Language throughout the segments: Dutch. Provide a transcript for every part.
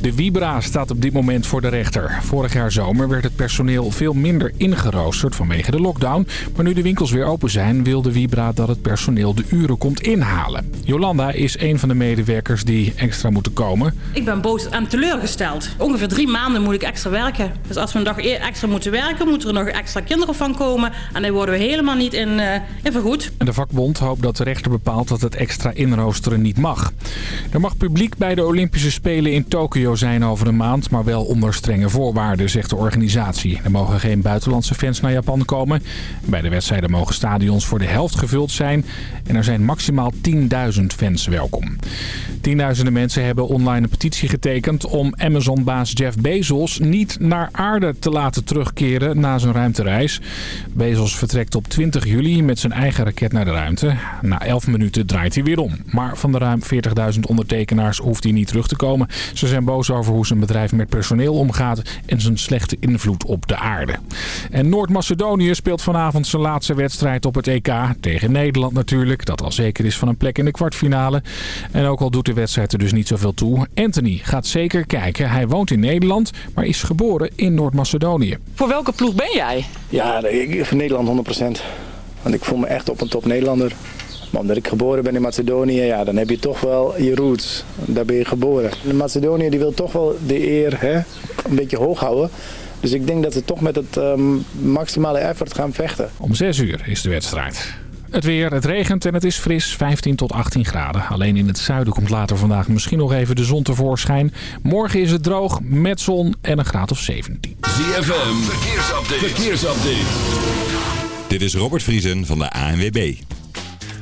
De Vibra staat op dit moment voor de rechter. Vorig jaar zomer werd het personeel veel minder ingeroosterd vanwege de lockdown. Maar nu de winkels weer open zijn, wil de Vibra dat het personeel de uren komt inhalen. Jolanda is een van de medewerkers die extra moeten komen. Ik ben boos en teleurgesteld. Ongeveer drie maanden moet ik extra werken. Dus als we een dag e- extra moeten werken, moeten er nog extra kinderen van komen. En daar worden we helemaal niet in, uh, in vergoed. En de vakbond hoopt dat de rechter bepaalt dat het extra inroosteren niet mag. Er mag publiek bij de Olympische Spelen in Tokio zijn over een maand, maar wel onder strenge voorwaarden, zegt de organisatie. Er mogen geen buitenlandse fans naar Japan komen. Bij de wedstrijden mogen stadions voor de helft gevuld zijn. En er zijn maximaal 10.000 fans welkom. Tienduizenden mensen hebben online een petitie getekend om Amazon-baas Jeff Bezos niet naar aarde te laten terugkeren na zijn ruimtereis. Bezos vertrekt op 20 juli met zijn eigen raket naar de ruimte. Na 11 minuten draait hij weer om. Maar van de ruim 40.000 ondertekenaars hoeft hij niet terug te komen. Ze zijn boos over hoe zijn bedrijf met personeel omgaat en zijn slechte invloed op de aarde. En Noord-Macedonië speelt vanavond zijn laatste wedstrijd op het EK. Tegen Nederland natuurlijk, dat al zeker is van een plek in de kwartfinale. En ook al doet de wedstrijd er dus niet zoveel toe. Anthony gaat zeker kijken. Hij woont in Nederland, maar is geboren in Noord-Macedonië. Voor welke ploeg ben jij? Ja, ik, voor Nederland 100%. Want ik voel me echt op een top Nederlander. Maar omdat ik geboren ben in Macedonië, ja, dan heb je toch wel je roots. Daar ben je geboren. Macedonië die wil toch wel de eer hè, een beetje hoog houden. Dus ik denk dat ze toch met het um, maximale effort gaan vechten. Om 6 uur is de wedstrijd. Het weer, het regent en het is fris, 15 tot 18 graden. Alleen in het zuiden komt later vandaag misschien nog even de zon tevoorschijn. Morgen is het droog, met zon en een graad of 17. ZFM, verkeersupdate. verkeersupdate. Dit is Robert Vriesen van de ANWB.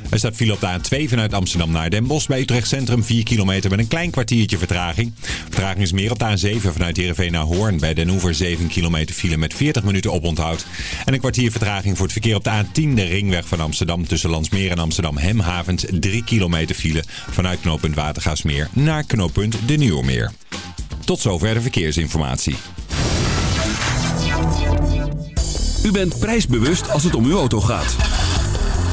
Er staat file op de A2 vanuit Amsterdam naar Den Bosch bij Utrecht Centrum. 4 kilometer met een klein kwartiertje vertraging. Vertraging is meer op de A7 vanuit Heerenveen naar Hoorn. Bij Den Hoever 7 kilometer file met 40 minuten oponthoud. En een kwartier vertraging voor het verkeer op de A10, de ringweg van Amsterdam. Tussen Landsmeer en Amsterdam Hemhavens. 3 kilometer file vanuit knooppunt Watergaasmeer naar knooppunt De Nieuwmeer. Tot zover de verkeersinformatie. U bent prijsbewust als het om uw auto gaat.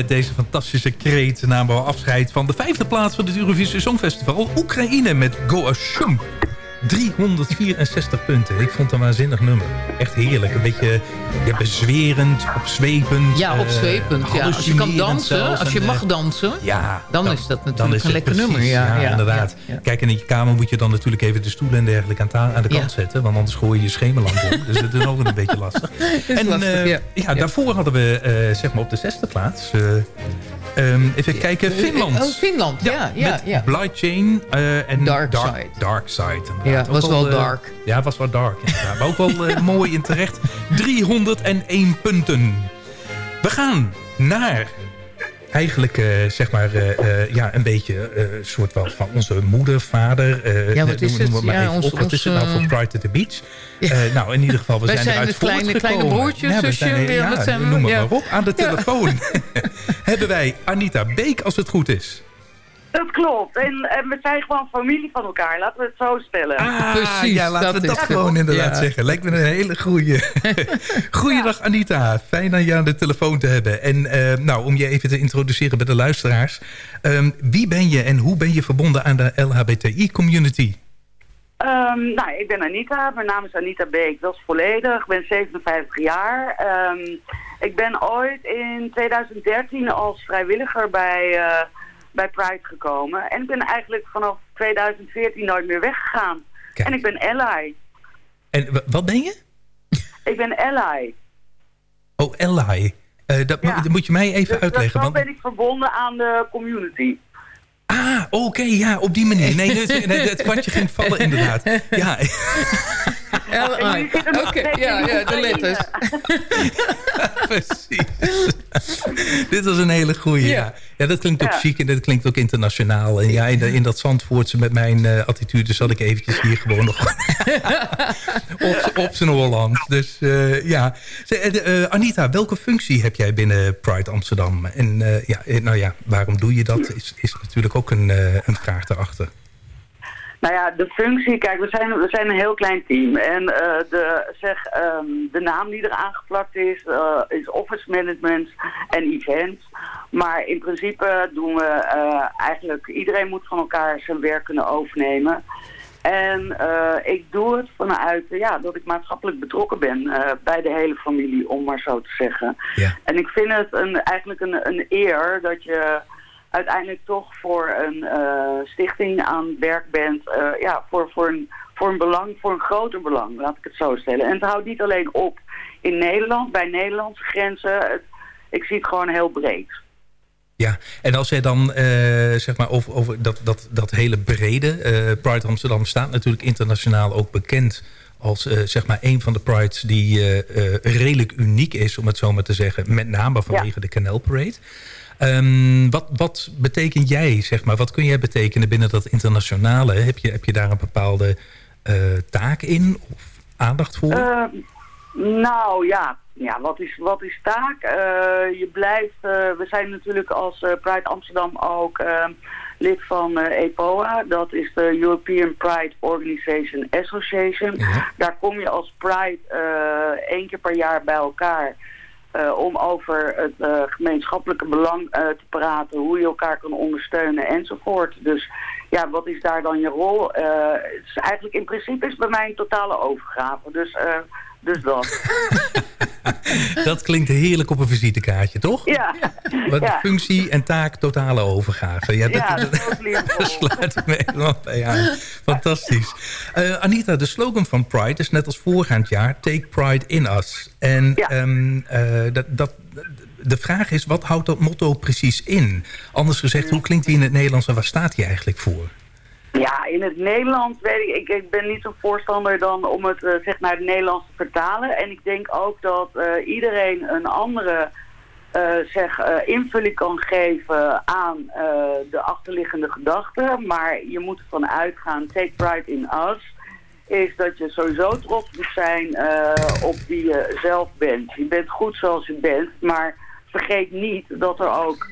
met deze fantastische kreet... namen we afscheid van de vijfde plaats van het Eurovisie Songfestival... Oekraïne met Go Ashum. 364 punten. Ik vond het een waanzinnig nummer. Echt heerlijk. Een beetje ja, bezwerend, opzwepend. Ja, eh, opzwepend. ja. Als je kan dansen, zelfs. als je mag dansen, ja, dan, is dat natuurlijk is een lekker precies, nummer. Ja, ja, inderdaad. ja. Kijk, in je kamer moet je dan natuurlijk even de stoelen en dergelijke aan, aan de kant zetten. Want anders gooi je je schemerlamp om. dus dat is ook een beetje lastig. en lastig, eh, ja. ja. daarvoor hadden we eh, zeg maar op de zesde plaats... eh, ehm, even kijken, Finland. Oh, Finland, ja. ja, met ja. Blind Chain eh, en Dark Dark, Side. Dark Side. Ja, Ook was wel eh, dark. Ja, was wel dark. maar ook wel eh, mooi en terecht. 301 punten. We gaan naar eigenlijk eh, zeg maar eh, eh, ja, een beetje eh soort wel van onze moeder, vader. Ja, wat is noem- het? maar Ja, even ons- op. Wat is het nou voor Pride at the Beach? Nou, in ieder geval, we zijn, zijn eruit kleine- kleine voortgekomen. broertje, we zusje, zijn- ja, noem maar, Ja. op. Aan de Ja. telefoon hebben wij Anita Beek, als het goed is. Dat klopt. En, en we zijn gewoon familie van elkaar. Laten we het zo stellen. Ah, ja, laten we dat gewoon inderdaad zeggen. Lijkt me een hele goeie. Goeiedag Anita, fijn aan je aan de telefoon te hebben. En eh, nou, om je even te introduceren bij de luisteraars. Ehm, wie ben je en hoe ben je verbonden aan de LHBTI-community? Ehm, nou, ik ben Anita. Mijn naam is Anita Beek. Dat is volledig. Ik ben 57 jaar. Ehm, ik ben ooit in 2013 als vrijwilliger bij, eh, bij Pride gekomen. En ik ben eigenlijk vanaf 2014 nooit meer weggegaan. En ik ben ally. En wat ben je? Ik ben ally. Oh, ally. Eh, dat, moet- dat moet je mij even Dus uitleggen. zo Want, ben ik verbonden aan de community. ah, oké, ja, op die manier. Nee, het, nee, het kwartje ging vallen inderdaad. Ja, L-I. Oké, ja, ja, de letters. precies. Dit was een hele goeie. Ja, ja dat klinkt ook chic en dat klinkt ook internationaal. En ja, in, de- in dat Zandvoortse met mijn eh, attitude zat ik eventjes hier gewoon nog op, op zijn Holland. Dus eh, ja. Eh, Anita, welke functie heb jij binnen Pride Amsterdam? En eh, ja, nou ja, waarom doe je dat? Is, is natuurlijk ook een, eh, een vraag daarachter. Nou ja, de functie, kijk, we zijn, we zijn een heel klein team. En eh, de, zeg, ehm, de naam die er aangeplakt is, eh, is office management en events. Maar in principe doen we eh, eigenlijk, iedereen moet van elkaar zijn werk kunnen overnemen. En ik doe het vanuit ja, dat ik maatschappelijk betrokken ben bij de hele familie, om maar zo te zeggen. En ik vind het een, eigenlijk een, een eer dat je uiteindelijk toch voor een eh, stichting aan werk bent. eh, ja, voor, voor, een, voor een belang, voor een groter belang, laat ik het zo stellen. En het houdt niet alleen op in Nederland, bij Nederlandse grenzen. Ik zie het gewoon heel breed. Ja, en als jij dan eh, zeg maar over, over dat, dat, dat hele brede... eh, Pride Amsterdam staat natuurlijk internationaal ook bekend... als eh, zeg maar een van de prides die eh, eh, redelijk uniek is... om het zo maar te zeggen, met name vanwege de Canal Parade. Ehm, wat, wat betekent jij, zeg maar? Wat kun jij betekenen binnen dat internationale? Heb je, heb je daar een bepaalde taak in of aandacht voor? Eh, nou ja, ja wat, is, wat is taak? Je blijft, we zijn natuurlijk als eh, Pride Amsterdam ook eh, lid van eh, EPOA. Dat is de European Pride Organization Association. Daar kom je als Pride eh, één keer per jaar bij elkaar. eh, om over het gemeenschappelijke belang te praten, hoe je elkaar kan ondersteunen enzovoort. Dus ja, wat is daar dan je rol? Het is eigenlijk in principe is bij mij een totale overgave. Dus, eh, dus dat. Dat klinkt heerlijk op een visitekaartje, toch? Ja. Wat ja. functie en taak totale overgave. Ja, dat, Ja, dat, sluit me helemaal bij aan. Fantastisch. Eh, Anita, de slogan van Pride is net als voorgaand jaar... Take Pride in Us. En ehm, eh, dat, dat, de vraag is, wat houdt dat motto precies in? Anders gezegd, hoe klinkt die in het Nederlands en waar staat die eigenlijk voor? Ja, in het Nederlands weet ik, ik, ben niet zo'n voorstander dan om het eh, zeg naar het Nederlands te vertalen. En ik denk ook dat eh, iedereen een andere eh, zeg, invulling kan geven aan de achterliggende gedachten. Maar je moet ervan uitgaan, take pride in us, is dat je sowieso trots moet zijn op wie je zelf bent. Je bent goed zoals je bent, maar vergeet niet dat er ook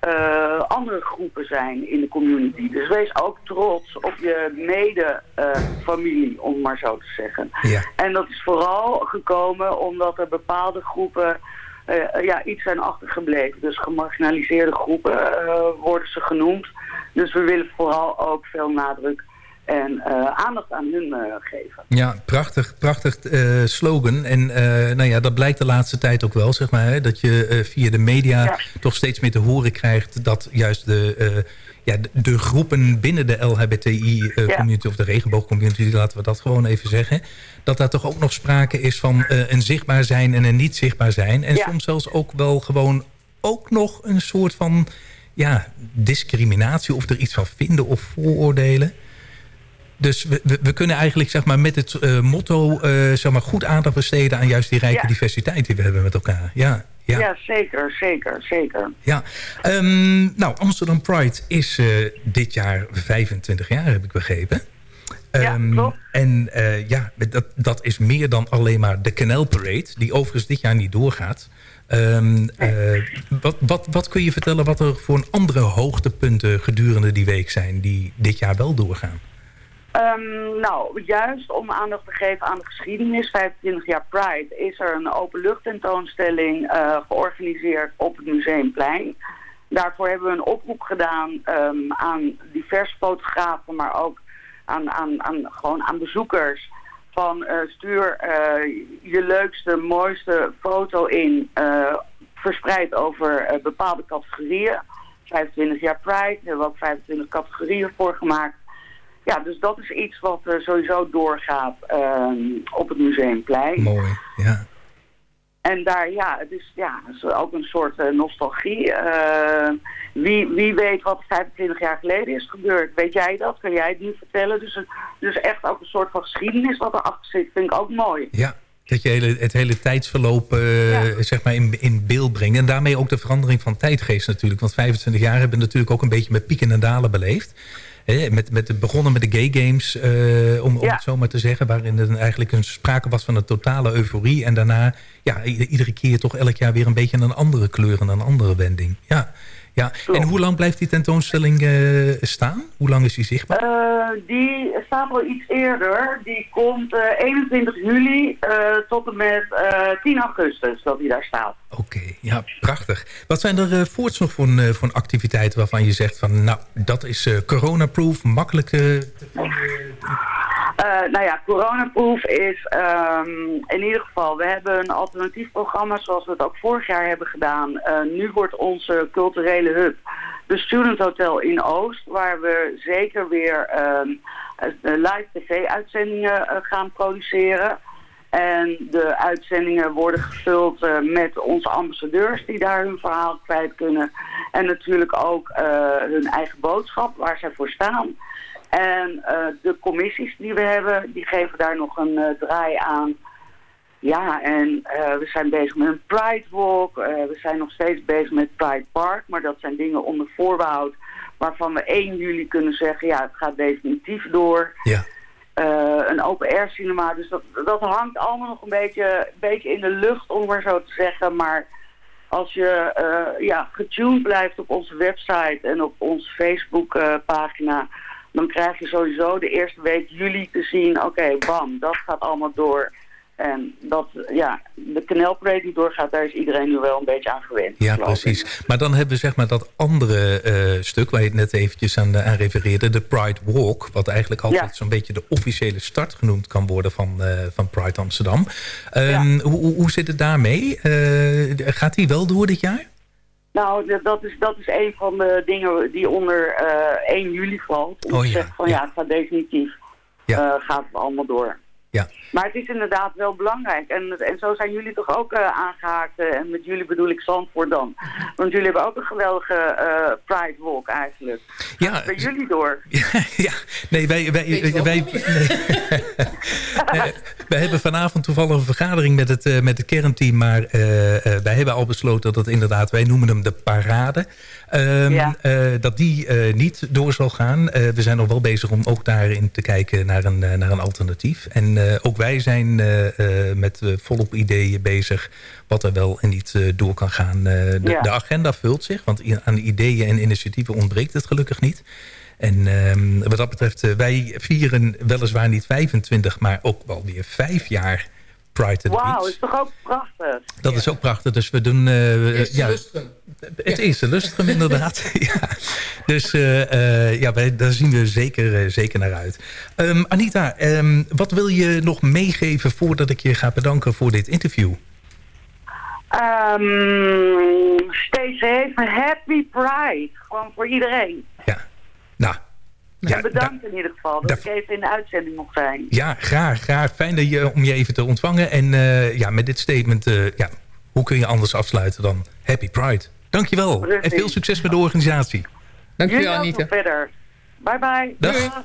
eh, andere groepen zijn in de community. Dus wees ook trots op je mede-familie, om maar zo te zeggen. Ja. En dat is vooral gekomen omdat er bepaalde groepen eh, ja, iets zijn achtergebleven. Dus gemarginaliseerde groepen eh, worden ze genoemd. Dus we willen vooral ook veel nadruk En eh, aandacht aan hun eh, geven. Ja, prachtig, prachtig eh, slogan. En nou ja, dat blijkt de laatste tijd ook wel, zeg maar. Hè, dat je via de media toch steeds meer te horen krijgt... dat juist de, ja, de, de groepen binnen de LHBTI-community... of de regenboogcommunity, laten we dat gewoon even zeggen... dat daar toch ook nog sprake is van een zichtbaar zijn en een niet zichtbaar zijn. En Ja. soms zelfs ook wel gewoon ook nog een soort van... ja, discriminatie of er iets van vinden of vooroordelen... Dus we, we, we kunnen eigenlijk zeg maar, met het eh, motto eh, zeg maar, goed aandacht besteden... aan juist die rijke Ja. diversiteit die we hebben met elkaar. Ja, ja. Ja, zeker, zeker, zeker. ja. Ehm, nou, Amsterdam Pride is eh, dit jaar 25 jaar, heb ik begrepen. Ehm, En eh, ja, dat, dat is meer dan alleen maar de Canal Parade... die overigens dit jaar niet doorgaat. Ehm, eh, wat, wat, wat kun je vertellen wat er voor een andere hoogtepunten gedurende die week zijn... die dit jaar wel doorgaan? Ehm, nou, juist om aandacht te geven aan de geschiedenis, 25 jaar Pride, is er een openluchttentoonstelling eh georganiseerd op het Museumplein. Daarvoor hebben we een oproep gedaan ehm, aan diverse fotografen, maar ook aan, aan, aan, gewoon aan bezoekers. Van eh, stuur eh, je leukste, mooiste foto in, verspreid over bepaalde categorieën. 25 jaar Pride, daar hebben we ook 25 categorieën voor gemaakt. Ja, dus dat is iets wat eh, sowieso doorgaat ehm, op het Museumplein. Mooi, ja. En daar, ja, het is, ja, het is ook een soort eh, nostalgie. Eh, wie, wie weet wat 25 jaar geleden is gebeurd? Weet jij dat? Kun jij het nu vertellen? Dus, dus echt ook een soort van geschiedenis wat erachter zit, vind ik ook mooi. Ja, dat je hele, het hele tijdsverloop eh, zeg maar in, in beeld brengt. En daarmee ook de verandering van tijdgeest natuurlijk. Want 25 jaar hebben we natuurlijk ook een beetje met pieken en dalen beleefd. Hè, met, met, het begonnen met de gay games, eh, om, om het zo maar te zeggen. Waarin er eigenlijk een sprake was van een totale euforie. En daarna ja, iedere keer toch elk jaar weer een beetje een andere kleur en een andere wending. Ja, ja. En hoe lang blijft die tentoonstelling eh, staan? Hoe lang is die zichtbaar? Eh, die staat al iets eerder. Die komt eh, 21 juli eh, tot en met eh, 10 augustus dat die daar staat. Oké, ja, prachtig. Wat zijn er voorts nog voor, voor activiteiten waarvan je zegt van... nou, dat is corona-proof, makkelijk... eh, Eh, nou ja, coronaproof is ehm, in ieder geval, we hebben een alternatief programma zoals we het ook vorig jaar hebben gedaan. Eh, nu wordt onze culturele hub de Student Hotel in Oost, waar we zeker weer ehm, eh, live tv-uitzendingen eh, gaan produceren. En de uitzendingen worden gevuld eh, met onze ambassadeurs die daar hun verhaal kwijt kunnen. En natuurlijk ook eh, hun eigen boodschap, waar zij voor staan. En eh, de commissies die we hebben, die geven daar nog een eh, draai aan. Ja, en eh, we zijn bezig met een Pride Walk. We zijn nog steeds bezig met Pride Park. Maar dat zijn dingen onder voorbehoud waarvan we 1 juli kunnen zeggen... ja, het gaat definitief door. Ja. Een open-air cinema. Dus dat, dat hangt allemaal nog een beetje, beetje in de lucht, om maar zo te zeggen. Maar als je eh, ja, getuned blijft op onze website en op onze Facebook-pagina... dan krijg je sowieso de eerste week juli te zien... oké, bam, dat gaat allemaal door. En dat, ja, de kanaalparade die doorgaat, daar is iedereen nu wel een beetje aan gewend. Ja, precies. Maar dan hebben we zeg maar dat andere eh, stuk... waar je het net eventjes aan, aan refereerde, de Pride Walk... wat eigenlijk altijd Ja. zo'n beetje de officiële start genoemd kan worden... van, eh, van Pride Amsterdam. Ehm, hoe, hoe, hoe zit het daarmee? Eh, gaat die wel door dit jaar? Nou, dat is, dat is een van de dingen die onder eh 1 juli valt. Oh ja, van ja, het gaat definitief. Ja. eh, gaat het allemaal door. Ja. Maar het is inderdaad wel belangrijk. En, en zo zijn jullie toch ook eh, aangehaakt. eh, en met jullie bedoel ik Zandvoort dan. Want jullie hebben ook een geweldige eh, Pride Walk eigenlijk. Ja. Gaat bij jullie door? ja, nee, wij, wij, wij, wij, nee. Wij hebben vanavond toevallig een vergadering met het, eh, met het kernteam. Maar eh, eh, wij hebben al besloten dat het inderdaad, wij noemen hem de parade. Ehm, eh, dat die eh, niet door zal gaan. Eh, we zijn nog wel bezig om ook daarin te kijken naar een, naar een alternatief. En ook wij zijn met volop ideeën bezig wat er wel en niet door kan gaan. De, Ja. de agenda vult zich, want aan ideeën en initiatieven ontbreekt het gelukkig niet. En ehm, wat dat betreft, wij vieren weliswaar niet 25, maar ook wel weer vijf jaar Wauw, is toch ook prachtig? Dat is ook prachtig. Dus we doen... Uh, ja, het ja. is lustig, lustrum, inderdaad. ja. Dus eh, eh, ja, wij, daar zien we zeker, zeker naar uit. Ehm, Anita, ehm, wat wil je nog meegeven voordat ik je ga bedanken voor dit interview? Ehm, steeds even happy pride. Gewoon voor iedereen. Ja. Nou, ja, bedankt in ieder geval dat ik even in de uitzending mocht zijn. Ja, graag, graag. Fijn dat je, om je even te ontvangen. En eh, ja, met dit statement, eh, ja, hoe kun je anders afsluiten dan Happy Pride? Dankjewel wel. en veel succes met de organisatie. Dankjewel Anita. verder. Bye bye. Dag.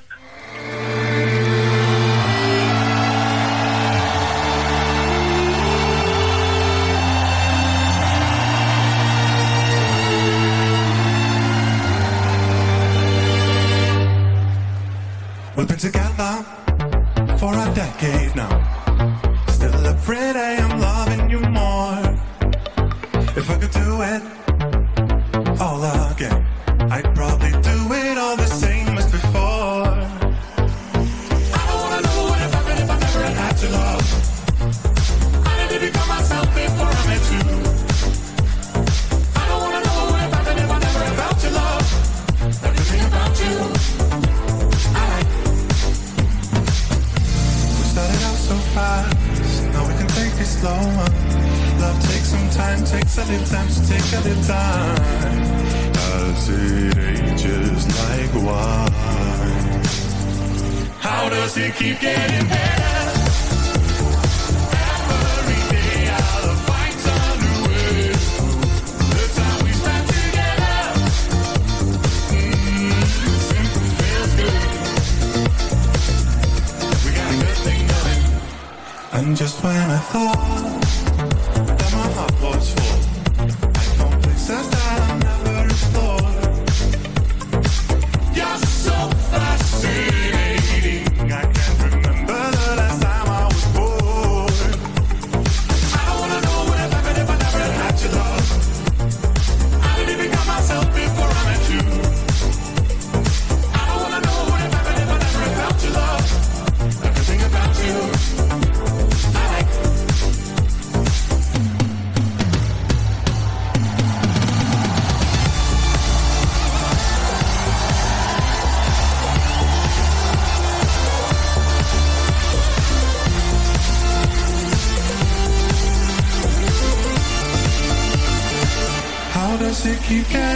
you can.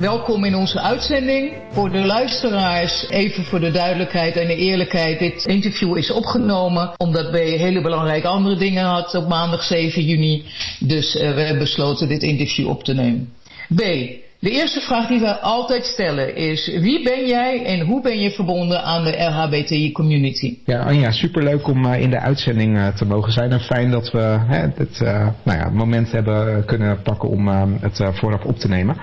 Welkom in onze uitzending. Voor de luisteraars, even voor de duidelijkheid en de eerlijkheid. Dit interview is opgenomen omdat B hele belangrijke andere dingen had op maandag 7 juni. Dus eh, we hebben besloten dit interview op te nemen. B, de eerste vraag die we altijd stellen is... wie ben jij en hoe ben je verbonden aan de LHBTI community? Ja, Anja, superleuk om eh, in de uitzending eh, te mogen zijn. En fijn dat we hè, het eh, nou ja, moment hebben kunnen pakken om het vooraf op te nemen.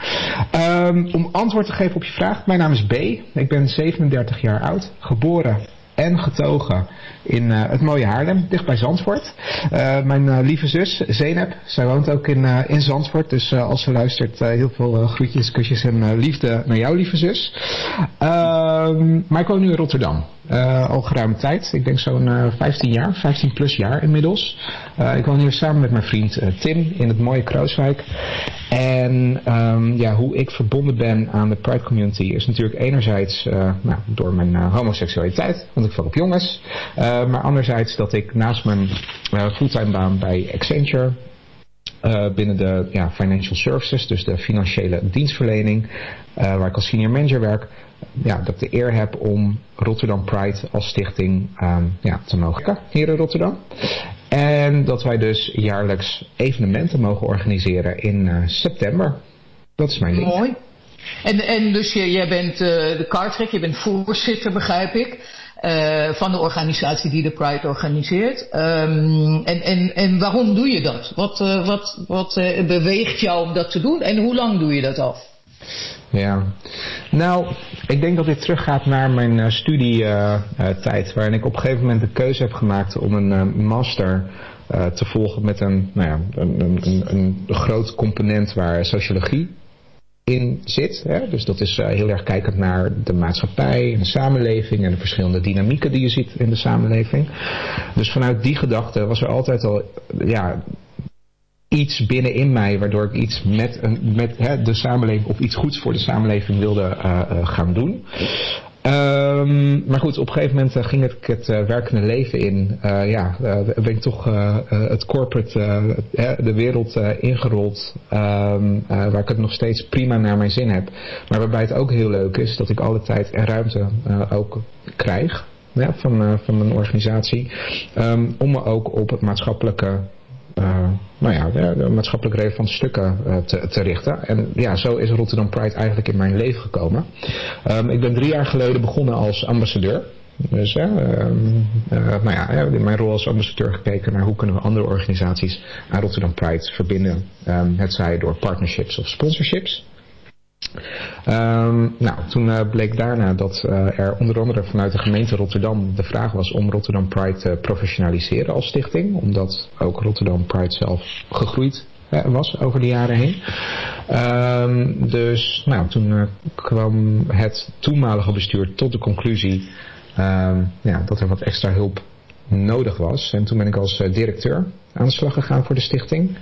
Ehm, om antwoord te geven op je vraag, mijn naam is B. Ik ben 37 jaar oud, geboren en getogen in eh, het mooie Haarlem, dicht bij Zandvoort. Eh, mijn eh, lieve zus, Zeynep, zij woont ook in, in Zandvoort. Dus als ze luistert, heel veel groetjes, kusjes en liefde naar jou, lieve zus. Ehm, maar ik woon nu in Rotterdam. Al geruime tijd. Ik denk zo'n eh, 15 jaar, 15 plus jaar inmiddels. Ik woon hier samen met mijn vriend Tim in het mooie Kruiswijk. En ehm, ja, hoe ik verbonden ben aan de Pride community is natuurlijk enerzijds nou, door mijn homoseksualiteit, val op jongens. Eh, maar anderzijds dat ik naast mijn eh, fulltime baan bij Accenture eh, binnen de ja, financial services, dus de financiële dienstverlening, waar ik als senior manager werk, ja, dat ik de eer heb om Rotterdam Pride als stichting ehm, ja, te mogen hier in Rotterdam. En dat wij dus jaarlijks evenementen mogen organiseren in september. Dat is mijn ding. Mooi. En, en dus jij bent de kartrek, je bent voorzitter, begrijp ik, eh, van de organisatie die de Pride organiseert. Ehm, en, en, en waarom doe je dat? Wat, eh, wat, wat eh, beweegt jou om dat te doen en hoe lang doe je dat al? Ja, nou, ik denk dat dit teruggaat naar mijn studietijd, waarin ik op een gegeven moment de keuze heb gemaakt om een master te volgen met een, nou ja, een, een, een, een groot component waar sociologie in zit. Hè? Dus dat is uh, heel erg kijkend naar de maatschappij en de samenleving en de verschillende dynamieken die je ziet in de samenleving. Dus vanuit die gedachte was er altijd al ja, iets binnenin mij waardoor ik iets met, met hè, de samenleving of iets goeds voor de samenleving wilde uh, uh, gaan doen. Um, maar goed, op een gegeven moment uh, ging ik het uh, werkende leven in. Uh, ja, ben ik toch het corporate, de wereld ingerold. Um, waar ik het nog steeds prima naar mijn zin heb. Maar waarbij het ook heel leuk is dat ik alle tijd en ruimte ook krijg. Van, van een organisatie. Um, om me ook op het maatschappelijke nou ja, de, maatschappelijk relevante stukken uh, te, te, richten. En ja, zo is Rotterdam Pride eigenlijk in mijn leven gekomen. Um, ik ben drie jaar geleden begonnen als ambassadeur. Dus uh, um, nou ja, in mijn rol als ambassadeur gekeken naar hoe kunnen we andere organisaties aan Rotterdam Pride verbinden. Um, het door partnerships of sponsorships. Um, nou, toen uh, bleek daarna dat uh, er onder andere vanuit de gemeente Rotterdam de vraag was om Rotterdam Pride te professionaliseren als stichting. Omdat ook Rotterdam Pride zelf gegroeid uh, was over de jaren heen. Um, dus nou, toen kwam het toenmalige bestuur tot de conclusie um, ja, dat er wat extra hulp nodig was. En toen ben ik als eh, directeur aan de slag gegaan voor de stichting.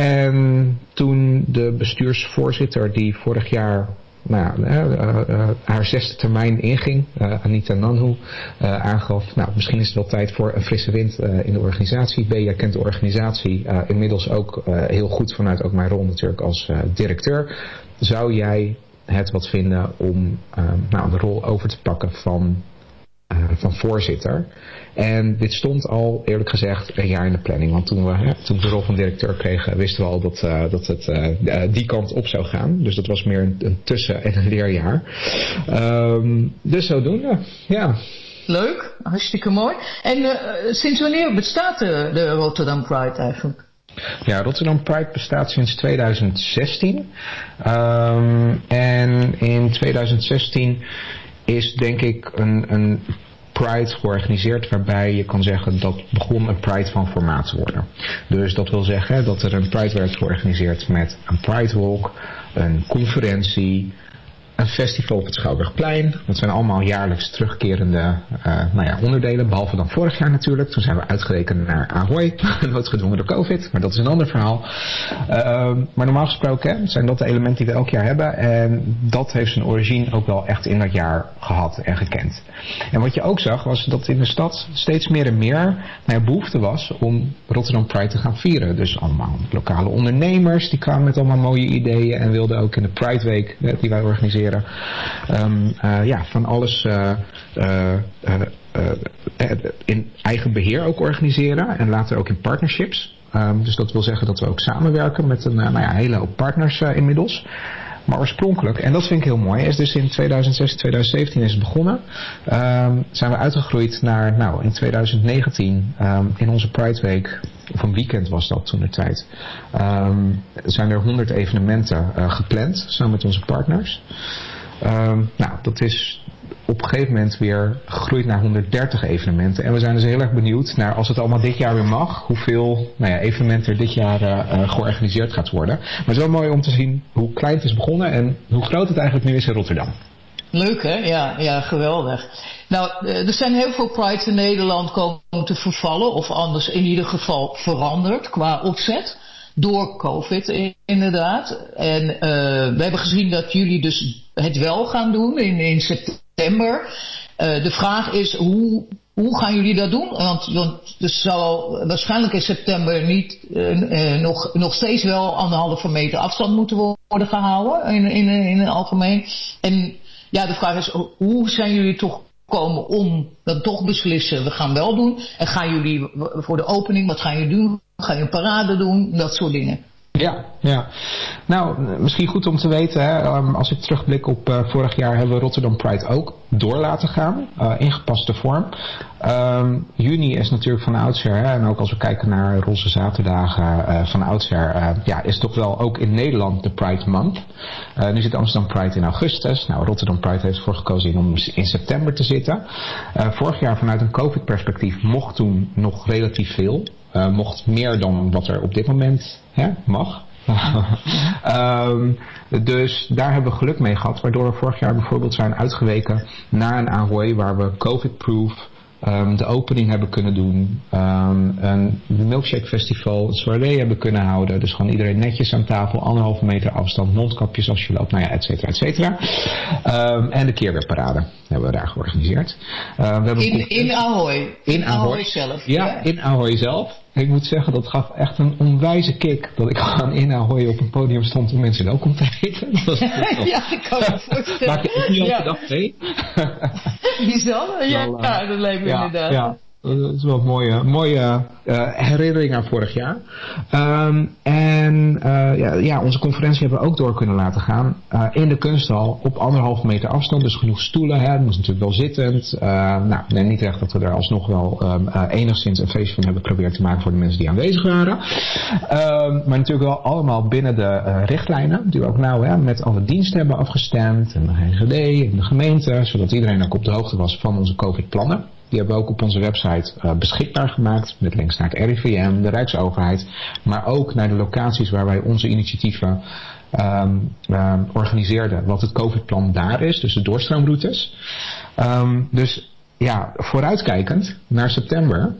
En toen de bestuursvoorzitter die vorig jaar nou, eh, eh, eh, haar zesde termijn inging, Anita Nanhu, aangaf, nou misschien is het wel tijd voor een frisse wind in de organisatie. B, jij kent de organisatie inmiddels ook heel goed vanuit ook mijn rol natuurlijk als directeur. Zou jij het wat vinden om nou, de rol over te pakken van van voorzitter. En dit stond al, eerlijk gezegd, een jaar in de planning. Want toen we, hè, toen we de rol van directeur kregen, wisten we al dat, eh, dat het eh, eh, die kant op zou gaan. Dus dat was meer een, een tussen- en een leerjaar. Ehm, dus zodoende, ja. Leuk, hartstikke mooi. En sinds wanneer bestaat de, de Rotterdam Pride eigenlijk? Ja, Rotterdam Pride bestaat sinds 2016. Ehm, en in 2016 is denk ik een, een Pride georganiseerd waarbij je kan zeggen dat begon een Pride van formaat te worden. Dus dat wil zeggen dat er een Pride werd georganiseerd met een Pride Walk, een conferentie, een festival op het Schouwburgplein. Dat zijn allemaal jaarlijks terugkerende eh, nou ja, onderdelen, behalve dan vorig jaar natuurlijk. Toen zijn we uitgerekend naar Ahoy, noodgedwongen door COVID, maar dat is een ander verhaal. Ehm, maar normaal gesproken zijn dat de elementen die we elk jaar hebben en dat heeft zijn origine ook wel echt in dat jaar gehad en gekend. En wat je ook zag was dat in de stad steeds meer en meer behoefte was om Rotterdam Pride te gaan vieren. Dus allemaal lokale ondernemers die kwamen met allemaal mooie ideeën en wilden ook in de Pride Week eh, die wij organiseren ehm, eh, ja, van alles eh, eh, in eigen beheer ook organiseren en later ook in partnerships. Ehm, dus dat wil zeggen dat we ook samenwerken met een nou ja, hele hoop partners inmiddels. Maar oorspronkelijk, en dat vind ik heel mooi, is dus in 2016, 2017 is het begonnen. Ehm, zijn we uitgegroeid naar, nou in 2019, ehm, in onze Pride Week, of een weekend was dat toen de tijd, ehm, zijn er 100 evenementen eh, gepland, samen met onze partners. Nou, dat is op een gegeven moment weer gegroeid naar 130 evenementen. En we zijn dus heel erg benieuwd naar, als het allemaal dit jaar weer mag, hoeveel nou ja, evenementen er dit jaar eh, eh, georganiseerd gaat worden. Maar het is wel mooi om te zien hoe klein het is begonnen en hoe groot het eigenlijk nu is in Rotterdam. Leuk hè? Ja, ja, geweldig. Nou, eh, er zijn heel veel prides in Nederland komen te vervallen, of anders in ieder geval veranderd qua opzet. Door COVID inderdaad. En we hebben gezien dat jullie dus het wel gaan doen in, in september. Eh, de vraag is, hoe, hoe gaan jullie dat doen? Want, want er zal waarschijnlijk in september niet, eh, eh, nog, nog steeds wel anderhalve meter afstand moeten worden gehouden in, in, in het algemeen. En ja, de vraag is, hoe zijn jullie toch gekomen om dan toch beslissen, we gaan wel doen. En gaan jullie voor de opening, wat gaan jullie doen? Ga je een parade doen? Dat soort dingen. Ja, ja. Nou, misschien goed om te weten, hè, ehm, als ik terugblik op eh, vorig jaar hebben we Rotterdam Pride ook door laten gaan, eh, ingepaste vorm. Ehm, juni is natuurlijk van oudsher, hè, en ook als we kijken naar Roze Zaterdagen eh, van oudsher, ja, is toch wel ook in Nederland de Pride Month. Nu zit Amsterdam Pride in augustus. Nou, Rotterdam Pride heeft ervoor gekozen om in september te zitten. Vorig jaar vanuit een COVID-perspectief mocht toen nog relatief veel. Mocht meer dan wat er op dit moment hè, mag. Ehm, dus daar hebben we geluk mee gehad, waardoor we vorig jaar bijvoorbeeld zijn uitgeweken naar een Ahoy waar we COVID-proof ehm, de opening hebben kunnen doen, ehm, een milkshake festival, een soirée hebben kunnen houden. Dus gewoon iedereen netjes aan tafel, anderhalve meter afstand, mondkapjes als je loopt, nou ja, et cetera, et cetera. En de keerweerparade hebben we daar georganiseerd. We hebben In, in Ahoy. in Ahoy. zelf. Ja, in Ahoy zelf. Ik moet zeggen, dat gaf echt een onwijze kick. Dat ik gewoon in Ahoy op een podium stond om mensen welkom te heten. Dat was, ja, ik kan me voorstellen. Maak je ook niet Ja. elke dag mee? Bizar? Ja, eh, ja, dat lijkt me ja, inderdaad. Ja, dat is wel een mooie, mooie eh, herinnering aan vorig jaar. Ehm, en eh, ja, ja, onze conferentie hebben we ook door kunnen laten gaan. eh, in de kunsthal op anderhalf meter afstand. Dus genoeg stoelen. Het moest natuurlijk wel zittend. Eh, nou, nee, niet echt dat we er alsnog wel ehm, eh, enigszins een feestje van hebben geprobeerd te maken voor de mensen die aanwezig waren. Ehm, maar natuurlijk wel allemaal binnen de eh, richtlijnen. Die we ook nou hè, met alle diensten hebben afgestemd. En de GGD en de gemeente. Zodat iedereen ook op de hoogte was van onze COVID-plannen. Die hebben we ook op onze website eh, beschikbaar gemaakt. Met links naar het RIVM, de Rijksoverheid. Maar ook naar de locaties waar wij onze initiatieven ehm, ehm, organiseerden. Wat het COVID-plan daar is. Dus de doorstroomroutes. Ehm, dus ja, vooruitkijkend naar september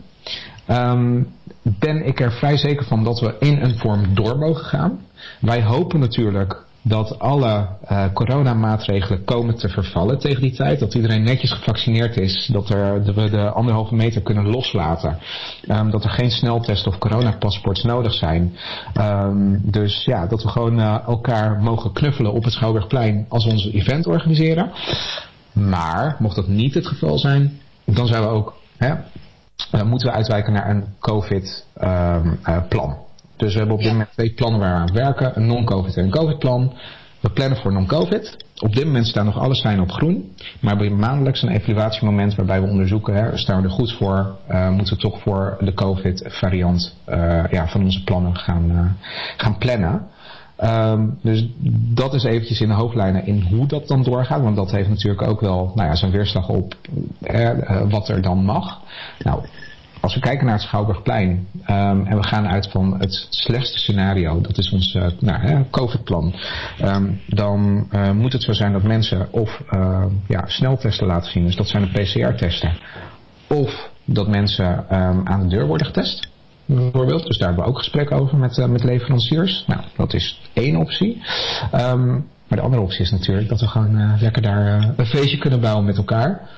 ben ik er vrij zeker van dat we in een vorm door mogen gaan. Wij hopen natuurlijk dat alle uh, coronamaatregelen komen te vervallen tegen die tijd. Dat iedereen netjes gevaccineerd is. Dat, er, we de anderhalve meter kunnen loslaten. Um, dat er geen sneltest of coronapaspoorts nodig zijn. Um, dus ja, dat we gewoon uh, elkaar mogen knuffelen op het Schouwburgplein als we ons event organiseren. Maar, mocht dat niet het geval zijn, dan zijn we ook, hè, uh, moeten we uitwijken naar een COVID-plan. Dus we hebben op dit moment twee plannen waar we aan werken. Een non-COVID en een COVID-plan. We plannen voor non-COVID. Op dit moment staan nog alle zijn op groen. Maar we hebben maandelijks een evaluatiemoment waarbij we onderzoeken, hè, staan we er goed voor, uh, moeten we toch voor de COVID-variant uh, ja, van onze plannen gaan, uh, gaan plannen. Um, dus dat is eventjes in de hoofdlijnen in hoe dat dan doorgaat. Want dat heeft natuurlijk ook wel nou ja, zijn weerslag op eh, wat er dan mag. Nou, als we kijken naar het Schouwburgplein um, en we gaan uit van het slechtste scenario, dat is ons uh, nou, COVID-plan, um, dan uh, moet het zo zijn dat mensen of uh, ja, sneltesten laten zien, dus dat zijn de PCR-testen, of dat mensen aan de deur worden getest. Bijvoorbeeld, dus daar hebben we ook gesprekken over met, uh, met leveranciers. Nou, dat is één optie. Maar de andere optie is natuurlijk dat we gewoon lekker daar een feestje kunnen bouwen met elkaar.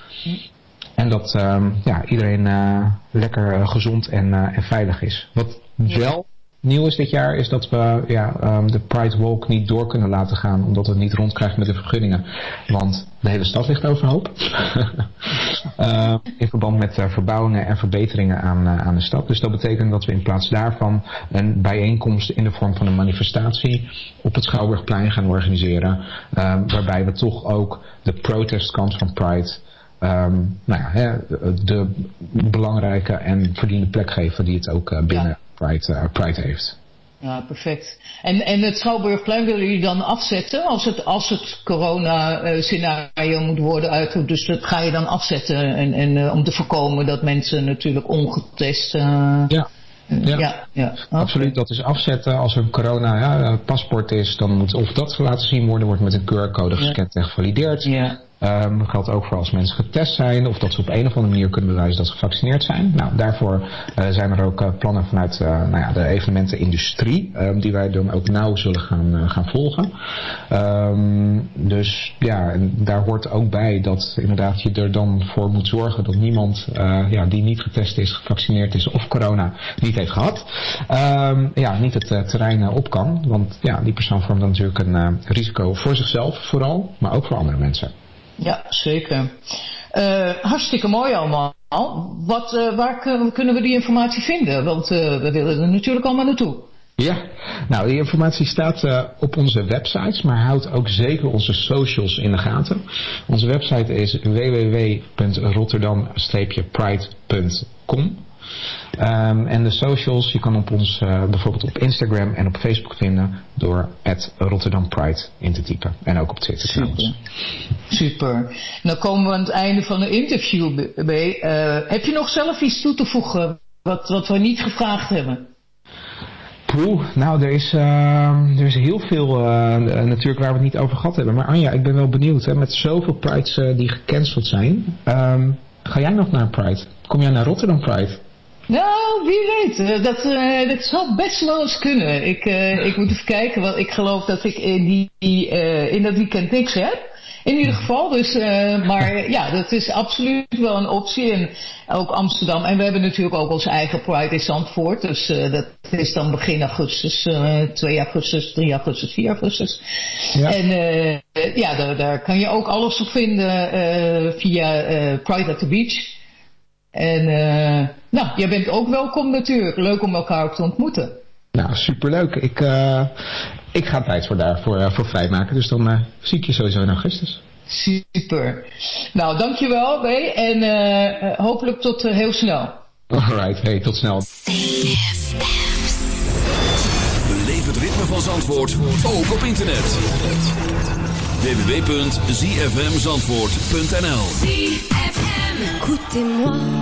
En dat um, ja, iedereen uh, lekker uh, gezond en, uh, en veilig is. Wat wel nieuw is dit jaar, is dat we ja, um, de Pride Walk niet door kunnen laten gaan. Omdat het niet rondkrijgen met de vergunningen. Want de hele stad ligt overhoop. uh, in verband met uh, verbouwingen en verbeteringen aan, uh, aan de stad. Dus dat betekent dat we in plaats daarvan een bijeenkomst in de vorm van een manifestatie op het Schouwburgplein gaan organiseren. Waarbij we toch ook de protestkant van Pride um, nou ja, hè, de belangrijke en verdiende plek geven die het ook uh, binnen ja. Pride, uh, Pride heeft. Ja, perfect. En, en het Schouwburgplein willen jullie dan afzetten als het, als het corona-scenario moet worden uitgevoerd? Dus dat ga je dan afzetten en, en, om te voorkomen dat mensen natuurlijk ongetest... Uh, ja. Ja, ja, ja. Okay. absoluut. Dat is afzetten. Als er een corona-paspoort ja, is, dan moet of dat laten zien worden, wordt met een QR-code gescand en gevalideerd. Ja. Um, geldt ook voor als mensen getest zijn of dat ze op een of andere manier kunnen bewijzen dat ze gevaccineerd zijn. Nou, daarvoor uh, zijn er ook uh, plannen vanuit uh, nou ja, de evenementenindustrie um, die wij dan ook nauw zullen gaan, gaan volgen. Um, dus ja, daar hoort ook bij dat inderdaad je er dan voor moet zorgen dat niemand ja, die niet getest is, gevaccineerd is of corona niet heeft gehad, ja, niet het terrein op kan. Want ja, die persoon vormt dan natuurlijk een risico voor zichzelf vooral, maar ook voor andere mensen. Ja, zeker. Uh, hartstikke mooi allemaal. Wat, uh, waar kunnen we die informatie vinden? Want uh, we willen er natuurlijk allemaal naartoe. Ja, nou die informatie staat op onze websites, maar houd ook zeker onze socials in de gaten. Onze website is www.rotterdam-pride.com Um, en de socials, je kan op ons uh, bijvoorbeeld op Instagram en op Facebook vinden door Rotterdam Pride in te typen. En ook op Twitter Super. trouwens. Super. Nou komen we aan het einde van de interview bij. Uh, heb je nog zelf iets toe te voegen wat, wat we niet gevraagd hebben? Poeh, nou er is, uh, er is heel veel uh, natuurlijk waar we het niet over gehad hebben. Maar Anja, ik ben wel benieuwd. Hè, met zoveel Prides uh, die gecanceld zijn. Um, ga jij nog naar Pride? Kom jij naar Rotterdam Pride? Nou, wie weet. Dat, uh, dat zou best wel eens kunnen. Ik, uh, ik moet even kijken, want ik geloof dat ik in, die, uh, in dat weekend niks heb. In ieder geval, dus, maar ja, dat is absoluut wel een optie. En ook Amsterdam. En we hebben natuurlijk ook ons eigen Pride in Zandvoort. Dus dat is dan begin augustus, uh, 2 augustus, 3 augustus, 4 augustus. Ja. En ja, daar, daar kan je ook alles op vinden via Pride at the Beach. En uh, nou, jij bent ook welkom natuurlijk. Leuk om elkaar ook te ontmoeten. Nou, superleuk. Ik, uh, ik ga tijd voor daarvoor uh, voor vrijmaken. Dus dan uh, zie ik je sowieso in augustus. Super. Nou, dankjewel, B. En uh, hopelijk tot uh, heel snel. Alright, hey, tot snel. Beleef het ritme van Zandvoort, ook op internet. www.zfmzandvoort.nl Écoutez-moi,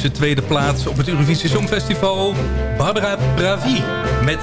fantastische tweede plaats op het Eurovisie Songfestival. Barbara Bravi met...